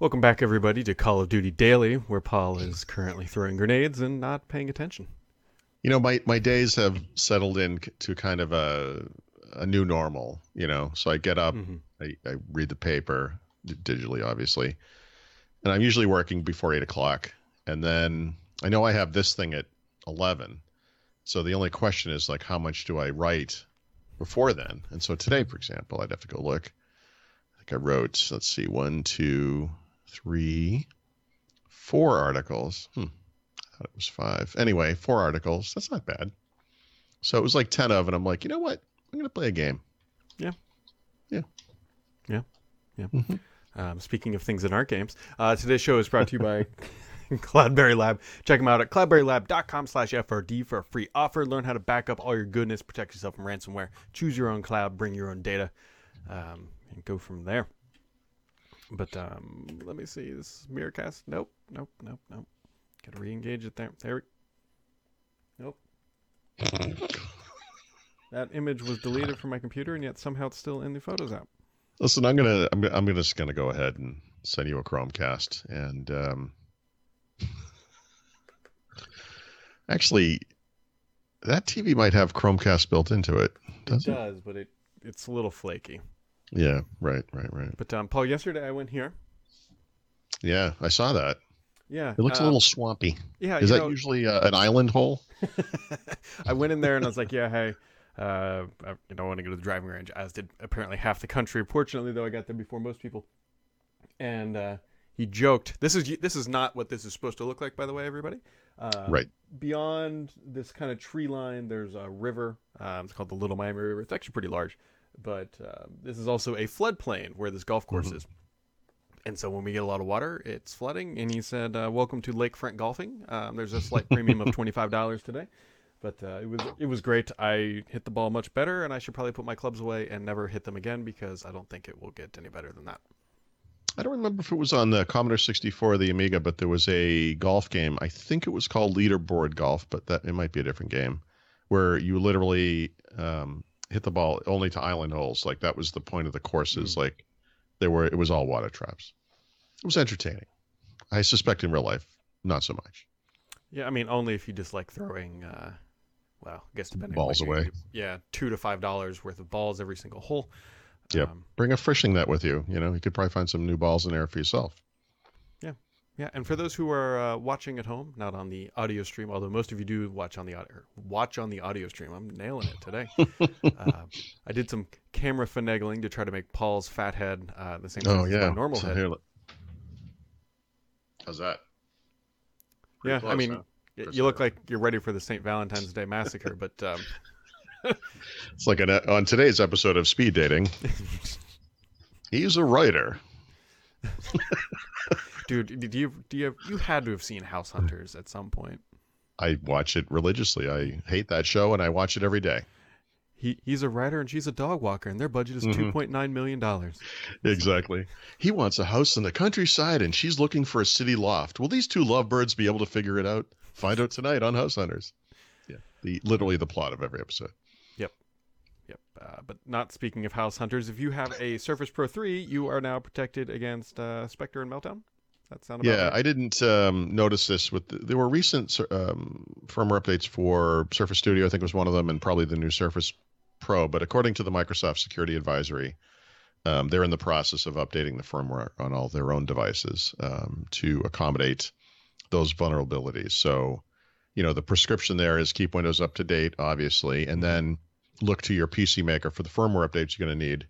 Welcome back, everybody, to Call of Duty Daily, where Paul is currently throwing grenades and not paying attention. You know, my, my days have settled in to kind of a a new normal. You know, so I get up, Mhm. I, I read the paper d- digitally, obviously, and I'm usually working before eight o'clock, and then I know I have this thing at eleven. So the only question is like, how much do I write before then? And so today, for example, I'd have to go look. I think I wrote, let's see, one, two, three, four articles. Hmm. I thought it was five. Anyway, four articles. That's not bad. So it was like 10 of, and I'm like, you know what? I'm going to play a game. Yeah. Yeah. Yeah. Yeah. Mm-hmm. Um, speaking of things that aren't games, uh, today's show is brought to you by Cloudberry Lab. Check them out at cloudberrylab.com slash FRD for a free offer. Learn how to back up all your goodness, protect yourself from ransomware, choose your own cloud, bring your own data, um, and go from there. But um, let me see. This is Miracast. Nope, nope, nope, nope. Gotta re-engage it there. There we Nope. that image was deleted from my computer, and yet somehow it's still in the Photos app. Listen, I'm gonna I'm I'm just gonna go ahead and send you a Chromecast, and um, actually, that TV might have Chromecast built into it. Does it it? does, but it it's a little flaky. Yeah, right, right, right. But um, Paul, yesterday I went here. Yeah, I saw that. Yeah, It looks a little swampy. Yeah, Is that know, usually uh, an island hole? I went in there and I was like, "Yeah, hey, uh, I, don't want to go to the driving range." As did apparently half the country. Fortunately, though, I got there before most people. And uh, he joked, "This is this is not what this is supposed to look like." By the way, everybody. Uh, Right. Beyond this kind of tree line, there's a river. Um, it's called the Little Miami River. It's actually pretty large, but uh, this is also a floodplain where this golf course is. And so when we get a lot of water, it's flooding. And he said, uh, "Welcome to Lakefront Golfing. Um, there's a slight premium of twenty five dollars today, but uh, it was it was great. I hit the ball much better, and I should probably put my clubs away and never hit them again because I don't think it will get any better than that." I don't remember if it was on the Commodore 64 or the Amiga, but there was a golf game. I think it was called Leaderboard Golf, but that it might be a different game, where you literally um, hit the ball only to island holes. Like that was the point of the courses. Like there were, it was all water traps. It was entertaining. I suspect in real life, not so much. Yeah, I mean, only if you just like throwing, uh, well, I guess depending Balls on what you- away. Yeah, two to five dollars worth of balls every single hole. Yeah, Um, Bring a fishing net with you. You know, you could probably find some new balls in there for yourself. Yeah, and for those who are uh, watching at home, not on the audio stream, although most of you do watch on the audio, watch on the audio stream. I'm nailing it today. uh, I did some camera finagling to try to make Paul's fat head uh, the same size Oh as yeah, my normal So head. here, look. How's that? yeah, Pretty I mean, huh? y- For you look like you're ready for the St. Valentine's Day massacre, but um, It's like an, on today's episode of Speed Dating. He's a writer. Dude, do you do you have, you had to have seen House Hunters at some point? I watch it religiously. I hate that show, and I watch it every day. He he's a writer and she's a dog walker, and their budget is Mhm. point nine million dollars. Exactly. He wants a house in the countryside, and she's looking for a city loft. Will these two lovebirds be able to figure it out? Find out tonight on House Hunters. Yeah, the literally the plot of every episode. Yep. Uh, but not speaking of House Hunters, if you have a Surface Pro 3, you are now protected against uh, Spectre and Meltdown. That sound about Yeah, right? I didn't um, notice this. With the, there were recent um, firmware updates for Surface Studio. I think was one of them, and probably the new Surface Pro. But according to the Microsoft Security Advisory, um, they're in the process of updating the firmware on all their own devices um, to accommodate those vulnerabilities. So, you know, the prescription there is keep Windows up to date, obviously, and then look to your PC maker for the firmware updates you're going to need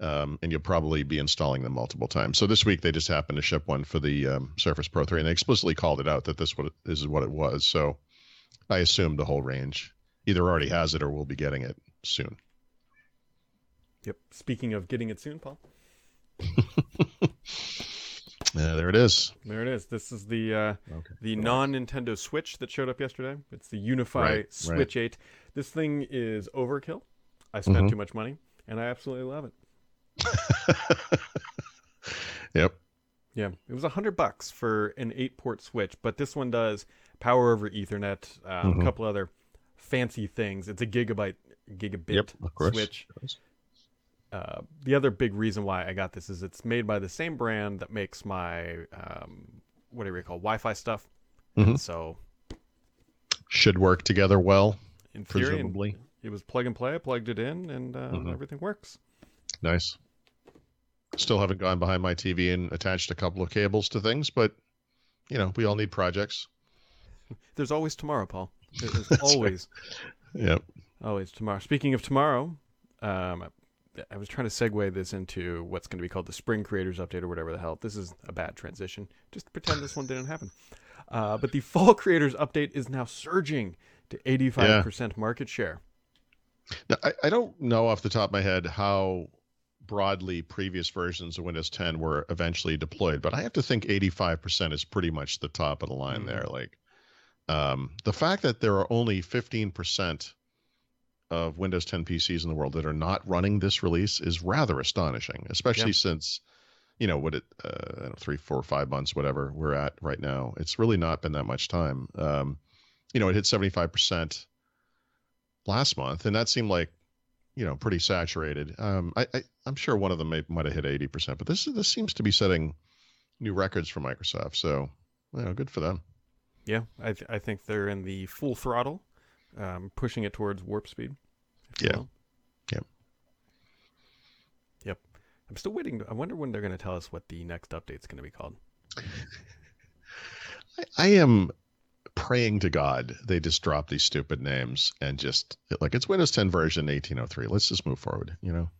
um, and you'll probably be installing them multiple times. So this week they just happened to ship one for the um, Surface Pro 3, and they explicitly called it out that this what this is what it was. So I assume the whole range either already has it or will be getting it soon. Yep. Speaking of getting it soon, Paul, Yeah, there it is. there it is. This is the uh, Okay. the non Nintendo Switch that showed up yesterday. It's the UniFi Right, right. Switch 8. This thing is overkill. I spent Mhm. too much money, and I absolutely love it. Yep. Yeah, it was a hundred bucks for an eight-port Switch, but this one does power over Ethernet, um, Mhm. a couple other fancy things. It's a gigabyte, gigabit Yep. Of course. Switch. uh, the other big reason why I got this is it's made by the same brand that makes my um, whatever you call Wi-Fi stuff. Mhm. So Should work together well, in theory, presumably. it was plug and play. I plugged it in, and uh, Mhm. everything works. Nice. Still haven't gone behind my TV and attached a couple of cables to things, but you know, we all need projects. There's always tomorrow, Paul. There's right. always, Yep. always tomorrow. Speaking of tomorrow, um, I was trying to segue this into what's going to be called the Spring Creators Update or whatever the hell. This is a bad transition. Just pretend this one didn't happen. Uh, but the Fall Creators Update is now surging to 85% market share. Now, I, I don't know off the top of my head how broadly previous versions of Windows 10 were eventually deployed, but I have to think 85% is pretty much the top of the line Mhm. there. Like um, the fact that there are only 15% of Windows 10 PCs in the world that are not running this release is rather astonishing, especially Yeah. since, you know, what it, uh, I don't know, three, four, five months, whatever we're at right now. It's really not been that much time. Um, you know, it hit 75% last month, and that seemed like you know pretty saturated. Um, I, I I'm sure one of them may, might have hit 80 percent, but this is this seems to be setting new records for Microsoft. So you know, good for them. Yeah, I, th- I think they're in the full throttle, um, pushing it towards warp speed. Yeah. Yep. Yep. I'm still waiting. I wonder when they're going to tell us what the next update's going to be called. I, I am praying to God they just drop these stupid names and just like it's Windows 10 version 1803. Let's just move forward. You know,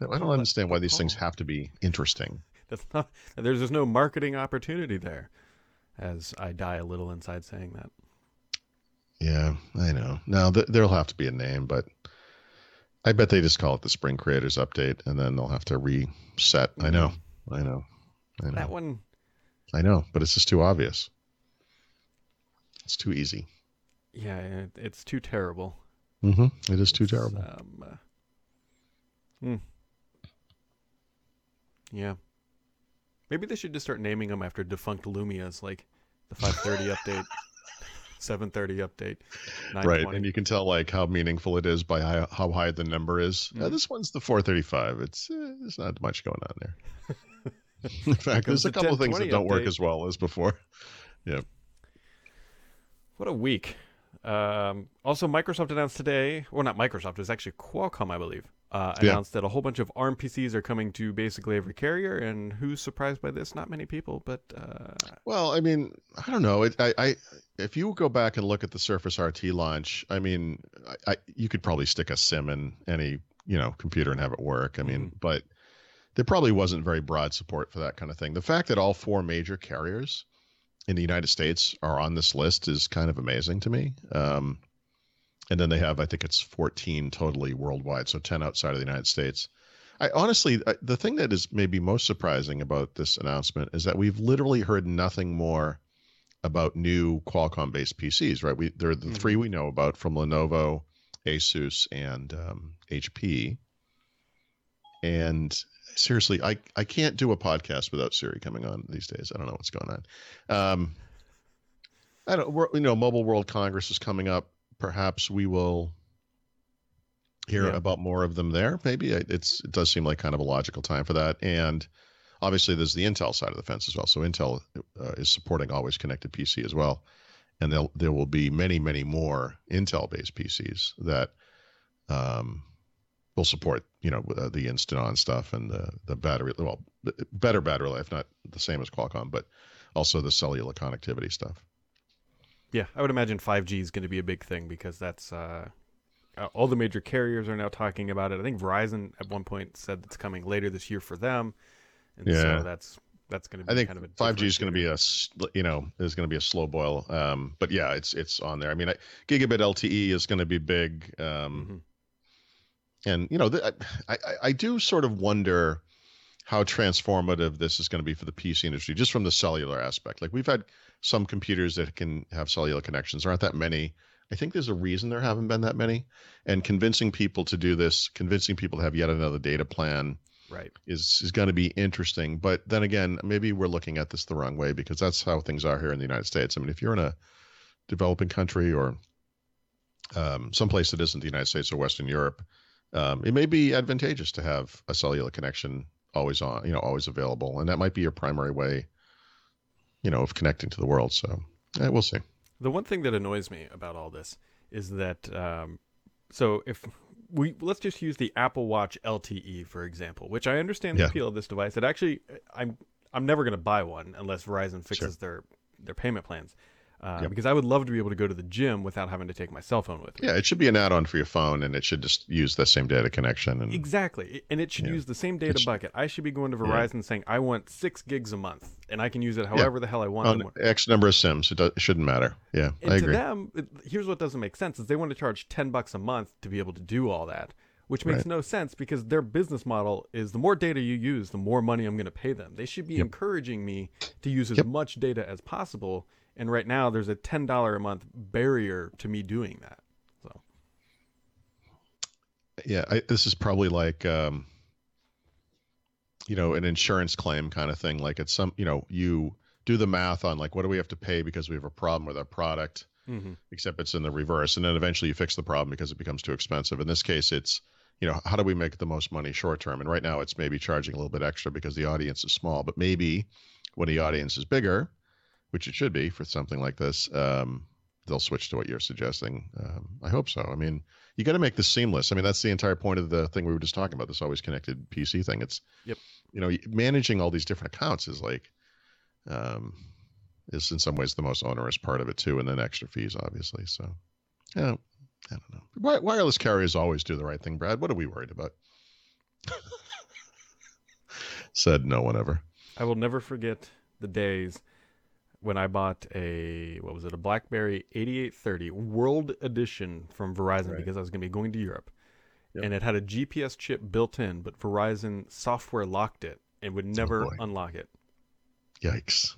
I don't understand why these things have to be interesting. That's not. There's just no marketing opportunity there. As I die a little inside saying that. Yeah, I know. Now th- there'll have to be a name, but I bet they just call it the Spring Creators Update, and then they'll have to reset. I know, I know, I know, That one. I know, but it's just too obvious. It's too easy. Yeah, it's too terrible. hmm It is too It's, terrible. Um, uh, hmm. Yeah. Maybe they should just start naming them after defunct Lumias, like the 530 update, 730 update, Right, and you can tell like how meaningful it is by how, how high the number is. Uh, Mhm. this one's the 435. It's uh, there's not much going on there. In fact, there's a couple of things that don't work as well as before. What a week. Um, also, Microsoft announced today, well, not Microsoft, it was actually Qualcomm, I believe, uh, Yeah. announced that a whole bunch of ARM PCs are coming to basically every carrier. And who's surprised by this? Not many people, but uh, Well, I mean, I don't know. It, I, I, if you go back and look at the Surface RT launch, I mean, I, I, you could probably stick a SIM in any, you know, computer and have it work. I mean, but there probably wasn't very broad support for that kind of thing. The fact that all four major carriers in the United States are on this list is kind of amazing to me. Um, and then they have, I think it's 14 totally worldwide, so 10 outside of the United States. I honestly, I- the thing that is maybe most surprising about this announcement is that we've literally heard nothing more about new Qualcomm-based PCs. Right? We there are the Mhm. three we know about from Lenovo, Asus, and um, HP. And seriously, I I can't do a podcast without Siri coming on these days. I don't know what's going on. Um, I don't. You know, Mobile World Congress is coming up. Perhaps we will hear Yeah. about more of them there. Maybe it's it does seem like kind of a logical time for that. And obviously, there's the Intel side of the fence as well. So Intel uh, is supporting always connected PC as well, and there there will be many many more Intel based PCs that um, will support you know uh, the instant on stuff and the the battery well better battery life, not the same as Qualcomm, but also the cellular connectivity stuff. yeah, I would imagine 5G is going to be a big thing because that's uh, uh, all the major carriers are now talking about it. I think Verizon at one point said it's coming later this year for them, and Yeah. so that's that's going to be I think kind of a five G is going to be a you know is going to be a slow boil. Um, but yeah, it's it's on there. I mean, I, gigabit LTE is going to be big. Um, Mhm. And you know, th- I, I I do sort of wonder how transformative this is going to be for the PC industry, just from the cellular aspect. Like we've had some computers that can have cellular connections. There aren't that many. I think there's a reason there haven't been that many. And convincing people to do this, convincing people to have yet another data plan, right. is is going to be interesting. But then again, maybe we're looking at this the wrong way because that's how things are here in the United States. I mean, if you're in a developing country or um, someplace that isn't the United States or Western Europe, um, it may be advantageous to have a cellular connection always on, you know, always available, and that might be your primary way, you know, of connecting to the world. So yeah, we'll see. The one thing that annoys me about all this is that, um, so if we let's just use the Apple Watch LTE for example, which I understand the Yeah. appeal of this device. It actually, I'm I'm never going to buy one unless Verizon fixes their their payment plans, uh, Yep. because I would love to be able to go to the gym without having to take my cell phone with me. Yeah, it should be an add-on for your phone, and it should just use the same data connection. And Exactly, and it should Yeah. use the same data bucket. I should be going to Yeah. Verizon saying I want six gigs a month, and I can use it however the hell I want. on X number of sims, it, does, it shouldn't matter. Yeah, And I to them, it, here's what doesn't make sense: is they want to charge ten bucks a month to be able to do all that, which makes Right. no sense because their business model is the more data you use, the more money I'm going to pay them. They should be Yep. encouraging me to use as Yep. much data as possible. And right now, there's a ten dollar a month barrier to me doing that. So. Yeah I, this is probably like um you know an insurance claim kind of thing. Like it's some you know you do the math on like what do we have to pay because we have a problem with our product Mhm. except it's in the reverse. And then eventually you fix the problem because it becomes too expensive. In this case it's you know how do we make the most money short term? And right now it's maybe charging a little bit extra because the audience is small. But maybe when the audience is bigger which it should be for something like this um, they'll switch to what you're suggesting um, i hope so i mean you got to make this seamless i mean that's the entire point of the thing we were just talking about this always connected pc thing it's Yep. you know managing all these different accounts is like um, is in some ways the most onerous part of it too, and then extra fees, obviously. So, yeah, I don't know. Wi- Wireless carriers always do the right thing, Brad. What are we worried about? Said no one ever. I will never forget the days when I bought a what was it a BlackBerry 8830 World Edition from Verizon Right. because I was going to be going to Europe, Yep. and it had a GPS chip built in, but Verizon software locked it and would never Oh, unlock it. Yikes.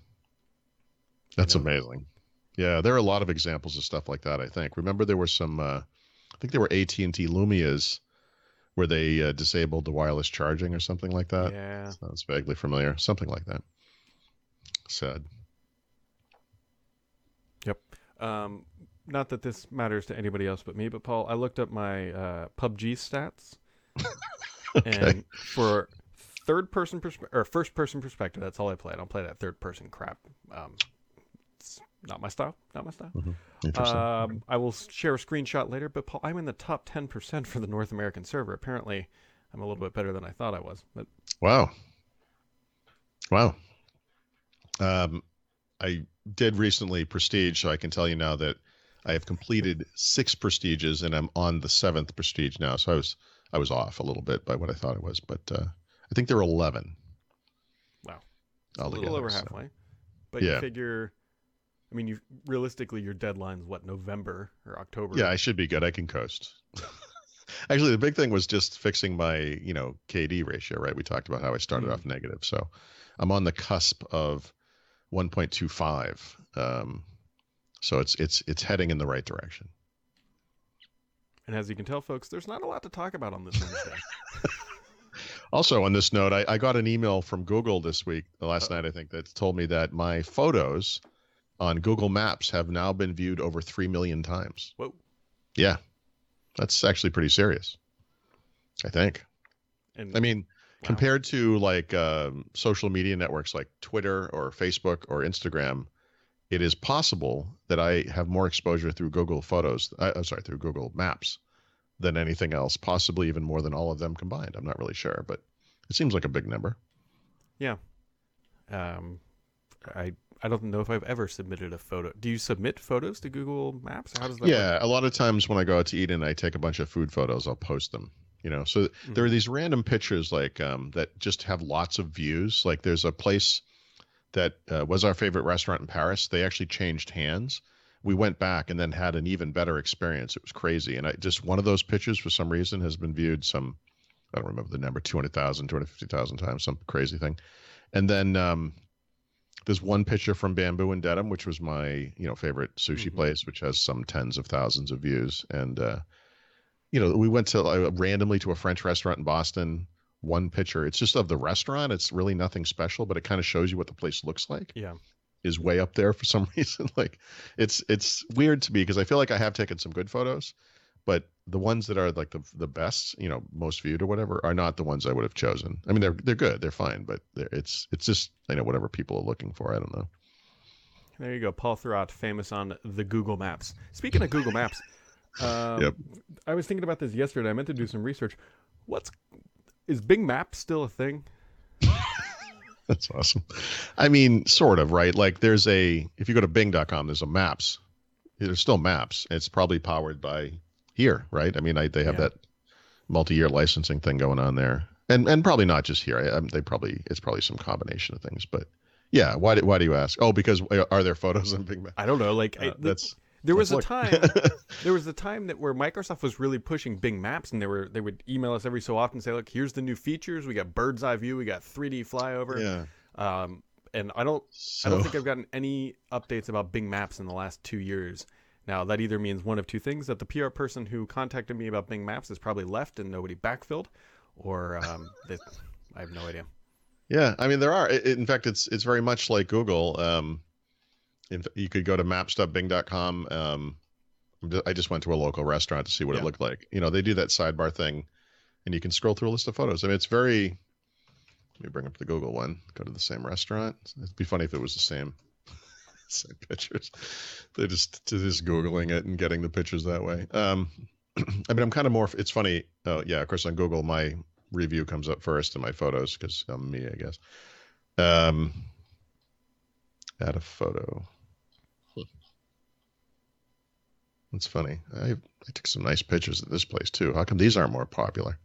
That's know. amazing. Yeah, there are a lot of examples of stuff like that. I think. Remember, there were some. Uh, I think there were AT and T Lumias where they uh, disabled the wireless charging or something like that. yeah, Sounds vaguely familiar. Something like that. Sad. Um, not that this matters to anybody else but me, but Paul, I looked up my uh, PUBG stats, Okay. and for third person persp- or first person perspective, that's all I play. I don't play that third person crap. Um, it's not my style. Not my style. Interesting. Um, I will share a screenshot later, but Paul, I'm in the top 10% for the North American server. Apparently, I'm a little bit better than I thought I was. But Wow. Wow. Um, I did recently prestige, so I can tell you now that I have completed six prestiges and I'm on the seventh prestige now. So I was I was off a little bit by what I thought it was, but uh, I think there were eleven. Wow. a little over so- halfway. But Yeah. you figure, I mean, you realistically, your deadline's what, November or October? Yeah, I should be good. I can coast. Actually, the big thing was just fixing my, you know, KD ratio, right? We talked about how I started Mhm. off negative. So I'm on the cusp of 1.25. Um, so it's it's it's heading in the right direction. And as you can tell, folks, there's not a lot to talk about on this Wednesday. Also, on this note, I, I got an email from Google this week, last Uh-oh. night, I think, that told me that my photos on Google Maps have now been viewed over 3 million times. Whoa. Yeah. That's actually pretty serious. I think. And I mean, wow. compared to like um, social media networks like Twitter or Facebook or Instagram, it is possible that I have more exposure through Google Photos. Uh, I'm sorry, through Google Maps than anything else. Possibly even more than all of them combined. I'm not really sure, but it seems like a big number. Yeah. Um, I I don't know if I've ever submitted a photo. Do you submit photos to Google Maps? How does that work? Yeah, a lot of times when I go out to eat and I take a bunch of food photos, I'll post them. You know, so there are these random pictures like um, that just have lots of views. Like there's a place that uh, was our favorite restaurant in Paris. They actually changed hands. We went back and then had an even better experience. It was crazy. And I just one of those pictures for some reason has been viewed some, I don't remember the number, 200,000, 250,000 times, some crazy thing. And then um, there's one picture from Bamboo and Dedham, which was my you know favorite sushi Mhm. place, which has some tens of thousands of views. And uh, you know, we went to uh, randomly to a French restaurant in Boston. One picture, it's just of the restaurant. It's really nothing special, but it kind of shows you what the place looks like. Yeah. is way up there for some reason. like, it's it's weird to me because I feel like I have taken some good photos, but the ones that are like the the best, you know, most viewed or whatever, are not the ones I would have chosen. I mean, they're they're good, they're fine, but they're, it's it's just you know whatever people are looking for. I don't know. There you go, Paul Thurrott, famous on the Google Maps. Speaking of Google Maps, um, Yep. I was thinking about this yesterday. I meant to do some research. What's is Bing Maps still a thing? That's awesome. I mean, sort of, right? Like there's a if you go to bing.com, there's a maps. There's still maps. It's probably powered by here, right? I mean, I, they have Yeah. that multi-year licensing thing going on there. And and probably not just here. I, I, they probably it's probably some combination of things, but yeah, why do, why do you ask? Oh, because uh, are there photos on Bing Maps? I don't know. Like I, Uh, that's there was a time there was a time that where Microsoft was really pushing Bing Maps, and they were they would email us every so often and say, "Look, here's the new features. We got bird's eye view. We got 3D flyover." yeah. Um, and I don't So I don't think I've gotten any updates about Bing Maps in the last two years. Now that either means one of two things: that the PR person who contacted me about Bing Maps has probably left and nobody backfilled, or um, that I have no idea. Yeah, I mean there are. in fact, it's it's very much like Google. Um, in, fa- you could go to maps.bing.com. Um, I just went to a local restaurant to see what Yeah. it looked like. You know, they do that sidebar thing, and you can scroll through a list of photos. I mean, it's very. Let me bring up the Google one. Go to the same restaurant. It'd be funny if it was the same. Same pictures. They just to just googling it and getting the pictures that way. Um, I mean, I'm kind of more. It's funny. Oh yeah, of course on Google my review comes up first in my photos because I'm me, I guess. Um, add a photo. That's funny. I I took some nice pictures at this place too. How come these aren't more popular?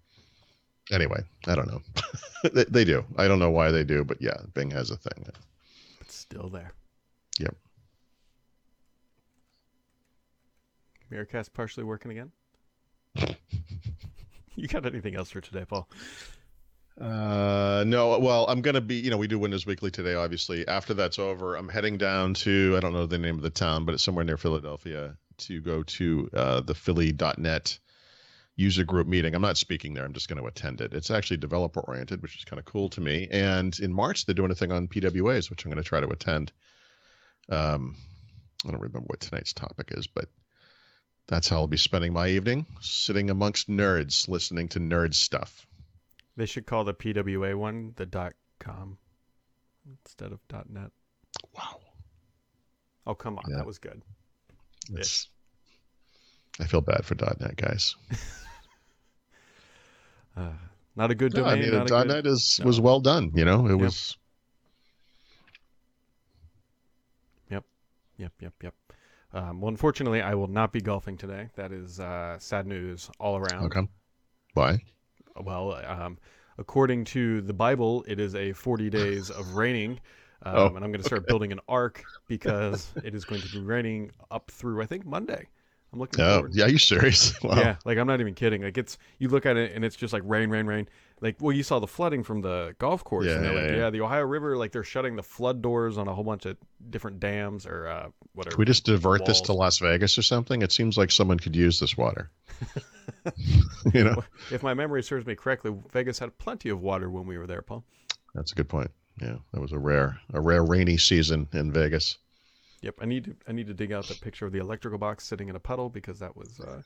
Anyway, I don't know. they, they do. I don't know why they do, but yeah, Bing has a thing. It's still there. Yep. Miracast partially working again. you got anything else for today, Paul? Uh, no. Well, I'm gonna be. You know, we do Windows Weekly today. Obviously, after that's over, I'm heading down to. I don't know the name of the town, but it's somewhere near Philadelphia to go to uh, the Philly.net user group meeting. I'm not speaking there. I'm just going to attend it. It's actually developer oriented, which is kind of cool to me. And in March, they're doing a thing on PWAs, which I'm going to try to attend. Um, I don't remember what tonight's topic is, but that's how I'll be spending my evening, sitting amongst nerds, listening to nerd stuff. They should call the PWA one the dot com instead of dot net. Wow. Oh come on, Yeah. that was good. It's, I feel bad for .NET guys. Uh, not a good No, I mean, not a good- .NET is no. was well done. You know, it Yep. was. Yep, yep, yep. Um, well, unfortunately, I will not be golfing today. That is uh, sad news all around. Okay. Why? Well, um, according to the Bible, it is a 40 days of raining. Um, Oh, and I'm going to start building an ark because it is going to be raining up through, I think, Monday. I'm looking Oh, forward. yeah. Are you serious? Wow. Yeah, like I'm not even kidding. Like it's you look at it and it's just like rain, rain, rain. Like well, you saw the flooding from the golf course, Yeah, and yeah, like, yeah. yeah. the Ohio River, like they're shutting the flood doors on a whole bunch of different dams or uh, whatever. Can we just divert this to Las Vegas or something? It seems like someone could use this water. you know, if my memory serves me correctly, Vegas had plenty of water when we were there, Paul. that's a good point. Yeah, that was a rare, a rare rainy season in Vegas. Yep, I need to I need to dig out the picture of the electrical box sitting in a puddle because that was uh,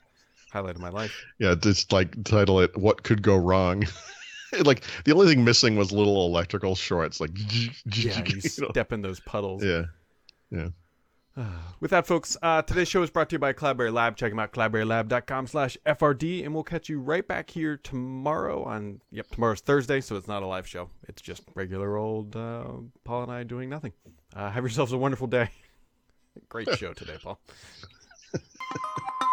highlight of my life. Yeah, just like title it "What Could Go Wrong." like the only thing missing was little electrical shorts. Like, Yeah, you know? step in those puddles. Yeah, yeah. With that, folks, uh, today's show is brought to you by Cloudberry Lab. Check them out, cloudberrylab.com slash FRD, and we'll catch you right back here tomorrow on, yep, tomorrow's Thursday, so it's not a live show. It's just regular old uh, Paul and I doing nothing. Uh, have yourselves a wonderful day. Great show today, Paul.